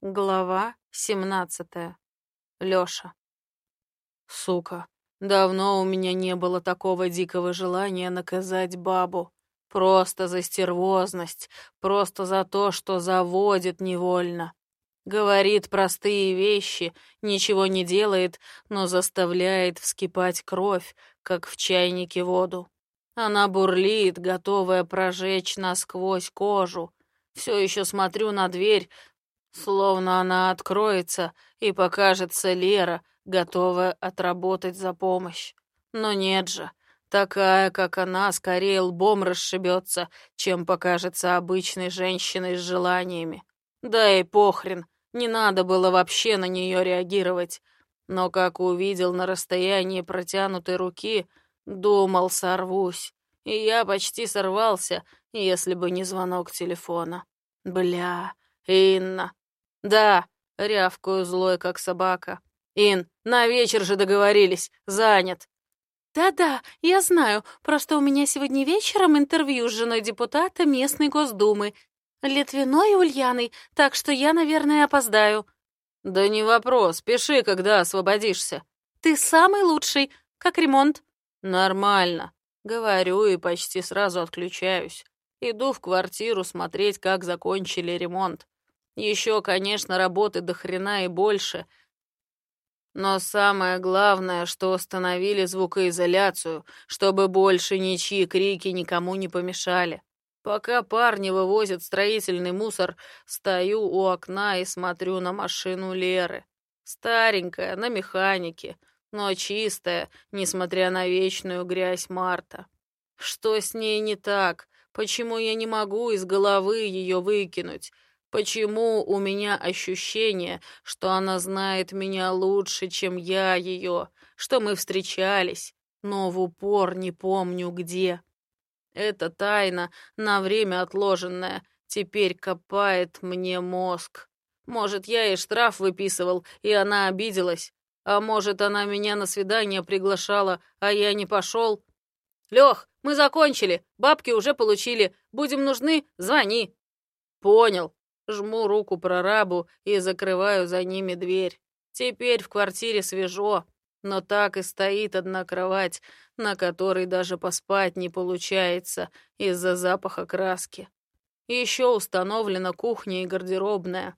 Глава семнадцатая. Лёша. Сука, давно у меня не было такого дикого желания наказать бабу. Просто за стервозность, просто за то, что заводит невольно. Говорит простые вещи, ничего не делает, но заставляет вскипать кровь, как в чайнике воду. Она бурлит, готовая прожечь насквозь кожу. Все еще смотрю на дверь, Словно она откроется и покажется Лера, готовая отработать за помощь. Но нет же, такая, как она, скорее лбом расшибется, чем покажется обычной женщиной с желаниями. Да и похрен, не надо было вообще на нее реагировать. Но как увидел на расстоянии протянутой руки, думал, сорвусь. И я почти сорвался, если бы не звонок телефона. Бля, Инна, «Да», — рявкаю злой, как собака. «Ин, на вечер же договорились, занят». «Да-да, я знаю, просто у меня сегодня вечером интервью с женой депутата местной Госдумы, Литвиной и Ульяной, так что я, наверное, опоздаю». «Да не вопрос, пиши, когда освободишься». «Ты самый лучший. Как ремонт?» «Нормально». Говорю и почти сразу отключаюсь. Иду в квартиру смотреть, как закончили ремонт. Еще, конечно, работы до хрена и больше. Но самое главное, что установили звукоизоляцию, чтобы больше ничьи крики никому не помешали. Пока парни вывозят строительный мусор, стою у окна и смотрю на машину Леры. Старенькая, на механике, но чистая, несмотря на вечную грязь Марта. Что с ней не так? Почему я не могу из головы ее выкинуть? Почему у меня ощущение, что она знает меня лучше, чем я ее, что мы встречались, но в упор не помню где? Эта тайна, на время отложенная, теперь копает мне мозг. Может, я ей штраф выписывал, и она обиделась. А может, она меня на свидание приглашала, а я не пошел? Лех, мы закончили, бабки уже получили. Будем нужны, звони. Понял, Жму руку прорабу и закрываю за ними дверь. Теперь в квартире свежо, но так и стоит одна кровать, на которой даже поспать не получается из-за запаха краски. Еще установлена кухня и гардеробная.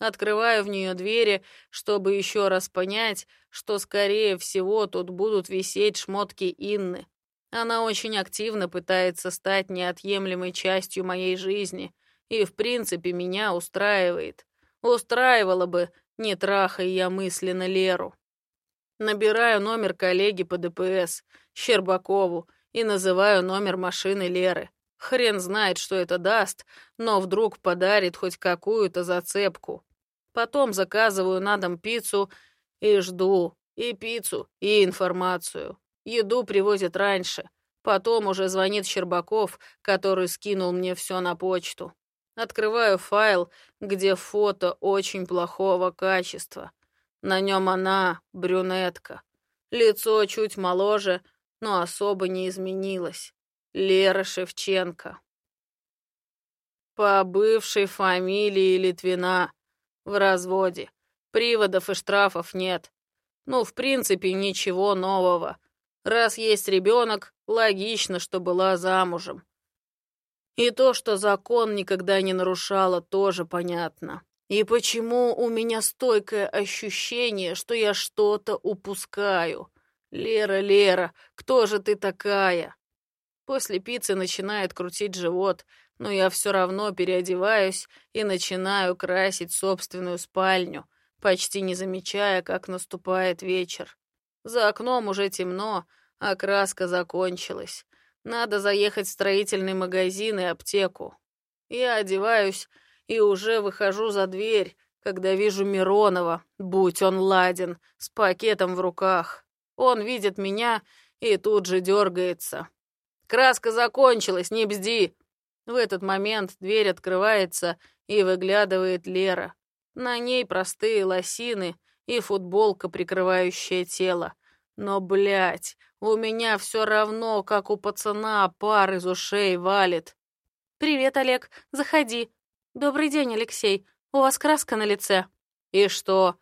Открываю в нее двери, чтобы еще раз понять, что, скорее всего, тут будут висеть шмотки Инны. Она очень активно пытается стать неотъемлемой частью моей жизни, и, в принципе, меня устраивает. Устраивало бы, не трахая я мысленно Леру. Набираю номер коллеги по ДПС, Щербакову, и называю номер машины Леры. Хрен знает, что это даст, но вдруг подарит хоть какую-то зацепку. Потом заказываю на дом пиццу и жду. И пиццу, и информацию. Еду привозят раньше. Потом уже звонит Щербаков, который скинул мне все на почту. Открываю файл, где фото очень плохого качества. На нем она, брюнетка. Лицо чуть моложе, но особо не изменилось. Лера Шевченко. По бывшей фамилии Литвина. В разводе. Приводов и штрафов нет. Ну, в принципе, ничего нового. Раз есть ребенок, логично, что была замужем. И то, что закон никогда не нарушала, тоже понятно. И почему у меня стойкое ощущение, что я что-то упускаю? Лера, Лера, кто же ты такая? После пиццы начинает крутить живот, но я все равно переодеваюсь и начинаю красить собственную спальню, почти не замечая, как наступает вечер. За окном уже темно, а краска закончилась. Надо заехать в строительный магазин и аптеку. Я одеваюсь и уже выхожу за дверь, когда вижу Миронова, будь он ладен, с пакетом в руках. Он видит меня и тут же дергается. «Краска закончилась, не бзди!» В этот момент дверь открывается, и выглядывает Лера. На ней простые лосины и футболка, прикрывающая тело. Но, блядь, у меня все равно, как у пацана, пар из ушей валит. «Привет, Олег, заходи. Добрый день, Алексей. У вас краска на лице». «И что?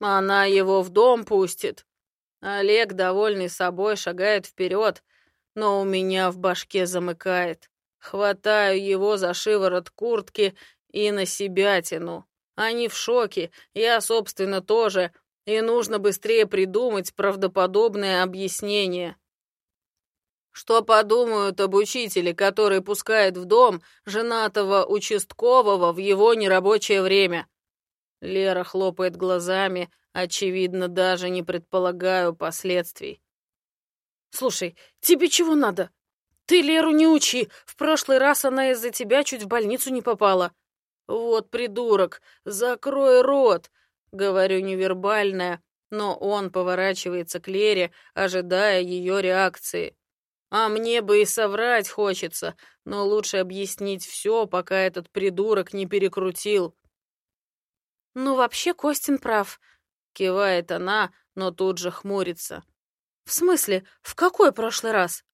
Она его в дом пустит?» Олег, довольный собой, шагает вперед, но у меня в башке замыкает. Хватаю его за шиворот куртки и на себя тяну. Они в шоке, я, собственно, тоже, и нужно быстрее придумать правдоподобное объяснение. Что подумают об учителе, который пускает в дом женатого участкового в его нерабочее время? Лера хлопает глазами, очевидно, даже не предполагаю последствий. «Слушай, тебе чего надо? Ты Леру не учи. В прошлый раз она из-за тебя чуть в больницу не попала». «Вот придурок, закрой рот!» — говорю невербальное, но он поворачивается к Лере, ожидая ее реакции. А мне бы и соврать хочется, но лучше объяснить все, пока этот придурок не перекрутил. «Ну, вообще, Костин прав», — кивает она, но тут же хмурится. «В смысле? В какой прошлый раз?»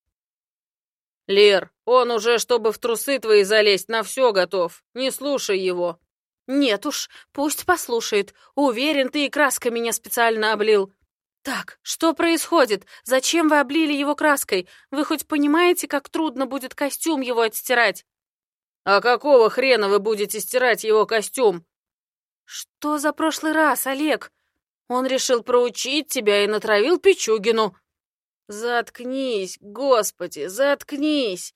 «Лер, он уже, чтобы в трусы твои залезть, на все готов. Не слушай его». «Нет уж, пусть послушает. Уверен, ты и краской меня специально облил. «Так, что происходит? Зачем вы облили его краской? Вы хоть понимаете, как трудно будет костюм его отстирать?» «А какого хрена вы будете стирать его костюм?» «Что за прошлый раз, Олег? Он решил проучить тебя и натравил Пичугину». «Заткнись, господи, заткнись!»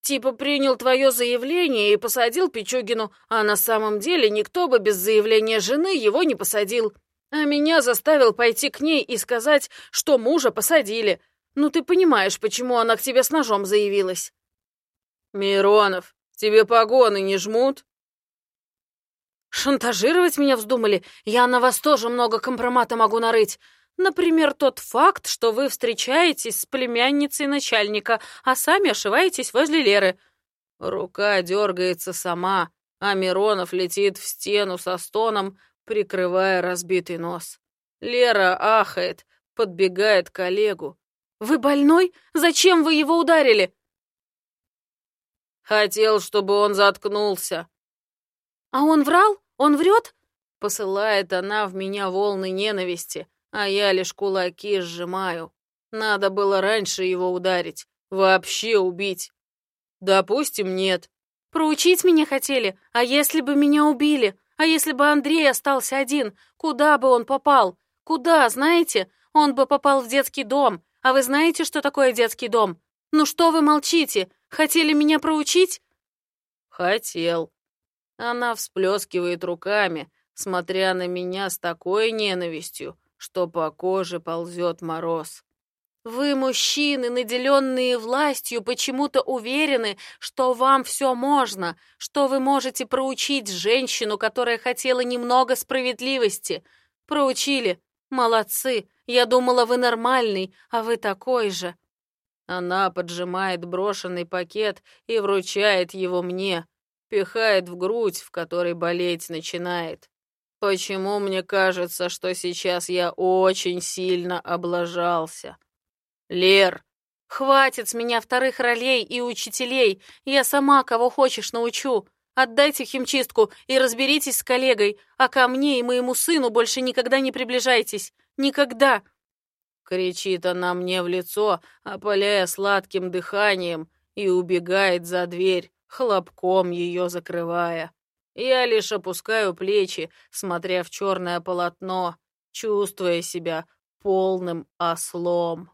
Типа принял твое заявление и посадил Пичугину, а на самом деле никто бы без заявления жены его не посадил. А меня заставил пойти к ней и сказать, что мужа посадили. Ну ты понимаешь, почему она к тебе с ножом заявилась. Миронов, тебе погоны не жмут? Шантажировать меня вздумали? Я на вас тоже много компромата могу нарыть. Например, тот факт, что вы встречаетесь с племянницей начальника, а сами ошиваетесь возле Леры. Рука дергается сама, а Миронов летит в стену со стоном, прикрывая разбитый нос. Лера ахает, подбегает к коллегу. «Вы больной? Зачем вы его ударили?» «Хотел, чтобы он заткнулся». «А он врал? Он врет?» Посылает она в меня волны ненависти, а я лишь кулаки сжимаю. Надо было раньше его ударить, вообще убить. Допустим, нет. Проучить меня хотели, а если бы меня убили? А если бы Андрей остался один, куда бы он попал? Куда, знаете? Он бы попал в детский дом. А вы знаете, что такое детский дом? Ну что вы молчите? Хотели меня проучить? Хотел. Она всплескивает руками, смотря на меня с такой ненавистью, что по коже ползет мороз. Вы, мужчины, наделенные властью, почему-то уверены, что вам все можно, что вы можете проучить женщину, которая хотела немного справедливости. Проучили. Молодцы. Я думала, вы нормальный, а вы такой же. Она поджимает брошенный пакет и вручает его мне, пихает в грудь, в которой болеть начинает. Почему мне кажется, что сейчас я очень сильно облажался? «Лер, хватит с меня вторых ролей и учителей. Я сама кого хочешь научу. Отдайте химчистку и разберитесь с коллегой, а ко мне и моему сыну больше никогда не приближайтесь. Никогда!» Кричит она мне в лицо, опаляя сладким дыханием, и убегает за дверь, хлопком ее закрывая. Я лишь опускаю плечи, смотря в черное полотно, чувствуя себя полным ослом.